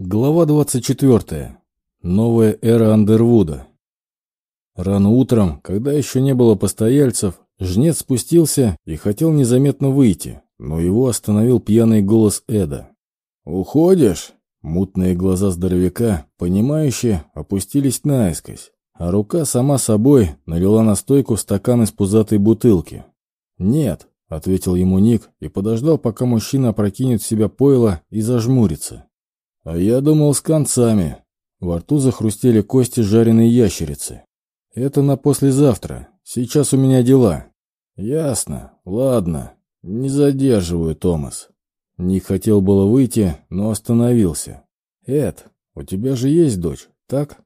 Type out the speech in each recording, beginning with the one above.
Глава 24. Новая эра Андервуда. Рано утром, когда еще не было постояльцев, жнец спустился и хотел незаметно выйти, но его остановил пьяный голос Эда. «Уходишь?» Мутные глаза здоровяка, понимающие, опустились наискось, а рука сама собой налила на стойку стакан из пузатой бутылки. «Нет», — ответил ему Ник и подождал, пока мужчина опрокинет в себя пойло и зажмурится. А я думал с концами. Во рту захрустели кости жареной ящерицы. Это на послезавтра. Сейчас у меня дела. Ясно. Ладно. Не задерживаю, Томас. Не хотел было выйти, но остановился. Эд, у тебя же есть дочь, так?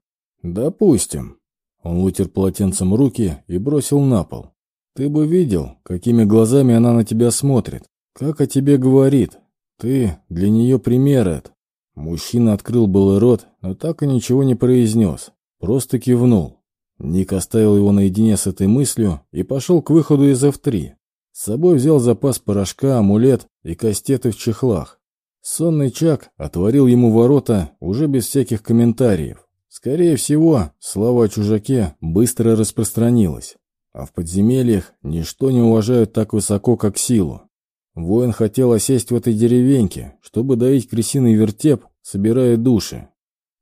Допустим. Он вытер полотенцем руки и бросил на пол. Ты бы видел, какими глазами она на тебя смотрит, как о тебе говорит. Ты для нее пример, Эд. Мужчина открыл был рот, но так и ничего не произнес, просто кивнул. Ник оставил его наедине с этой мыслью и пошел к выходу из F3. С собой взял запас порошка, амулет и кастеты в чехлах. Сонный Чак отворил ему ворота уже без всяких комментариев. Скорее всего, слава о чужаке быстро распространилась. А в подземельях ничто не уважают так высоко, как силу. Воин хотел осесть в этой деревеньке, чтобы доить крысиный вертеп, собирая души.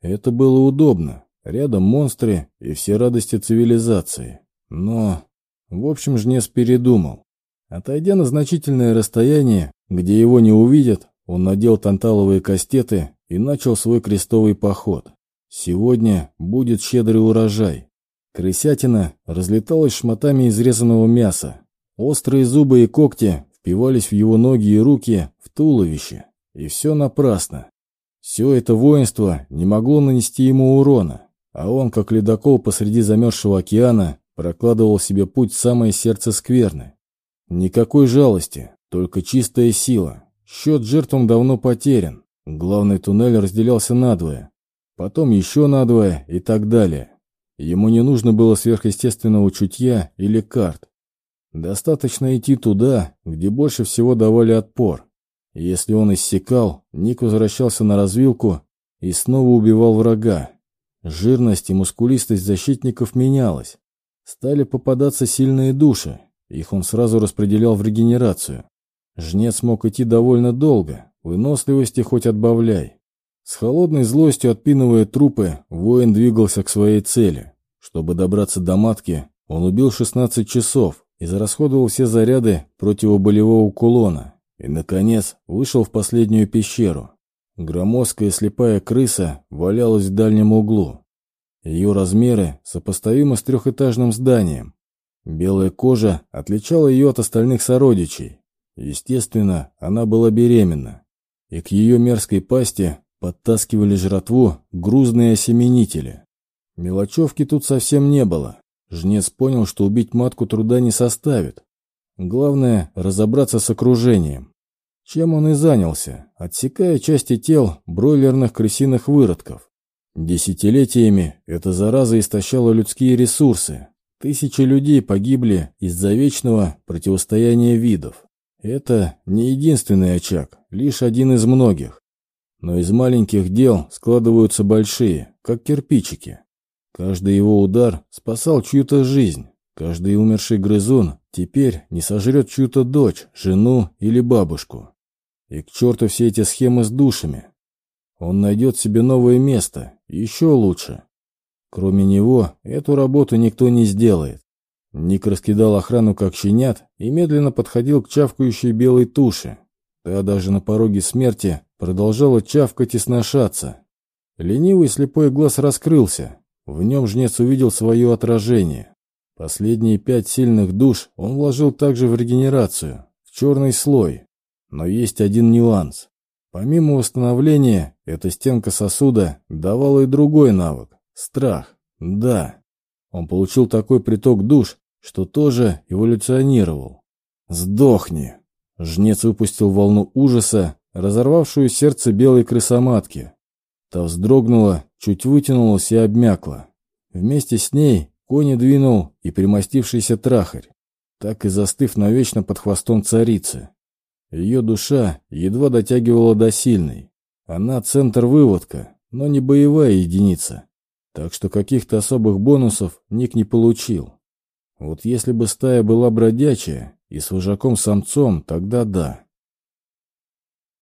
Это было удобно. Рядом монстры и все радости цивилизации. Но, в общем, жнец передумал. Отойдя на значительное расстояние, где его не увидят, он надел танталовые кастеты и начал свой крестовый поход. Сегодня будет щедрый урожай. Крысятина разлеталась шматами изрезанного мяса. Острые зубы и когти впивались в его ноги и руки, в туловище. И все напрасно. Все это воинство не могло нанести ему урона, а он, как ледокол посреди замерзшего океана, прокладывал себе путь в самое сердце скверны. Никакой жалости, только чистая сила. Счет жертвам давно потерян. Главный туннель разделялся надвое. Потом еще надвое и так далее. Ему не нужно было сверхъестественного чутья или карт. Достаточно идти туда, где больше всего давали отпор. Если он иссякал, Ник возвращался на развилку и снова убивал врага. Жирность и мускулистость защитников менялась. Стали попадаться сильные души. Их он сразу распределял в регенерацию. Жнец мог идти довольно долго, выносливости хоть отбавляй. С холодной злостью отпинывая трупы, воин двигался к своей цели. Чтобы добраться до матки, он убил 16 часов, и зарасходовал все заряды противоболевого кулона. И, наконец, вышел в последнюю пещеру. Громоздкая слепая крыса валялась в дальнем углу. Ее размеры сопоставимы с трехэтажным зданием. Белая кожа отличала ее от остальных сородичей. Естественно, она была беременна. И к ее мерзкой пасти подтаскивали жратву грузные осеменители. Мелочевки тут совсем не было. Жнец понял, что убить матку труда не составит. Главное – разобраться с окружением. Чем он и занялся, отсекая части тел бройлерных крысиных выродков. Десятилетиями эта зараза истощала людские ресурсы. Тысячи людей погибли из-за вечного противостояния видов. Это не единственный очаг, лишь один из многих. Но из маленьких дел складываются большие, как кирпичики. Каждый его удар спасал чью-то жизнь. Каждый умерший грызун теперь не сожрет чью-то дочь, жену или бабушку. И к черту все эти схемы с душами. Он найдет себе новое место, еще лучше. Кроме него, эту работу никто не сделает. Ник раскидал охрану как щенят и медленно подходил к чавкающей белой туше. Та даже на пороге смерти продолжала чавкать и сношаться. Ленивый слепой глаз раскрылся, в нем жнец увидел свое отражение. Последние пять сильных душ он вложил также в регенерацию, в черный слой. Но есть один нюанс. Помимо восстановления, эта стенка сосуда давала и другой навык – страх. Да, он получил такой приток душ, что тоже эволюционировал. «Сдохни!» Жнец выпустил волну ужаса, разорвавшую сердце белой крысоматки. Та вздрогнула, чуть вытянулась и обмякла. Вместе с ней кони двинул и примостившийся трахарь, так и застыв навечно под хвостом царицы. Ее душа едва дотягивала до сильной. Она центр выводка, но не боевая единица. Так что каких-то особых бонусов Ник не получил. Вот если бы стая была бродячая и с вожаком-самцом, тогда да.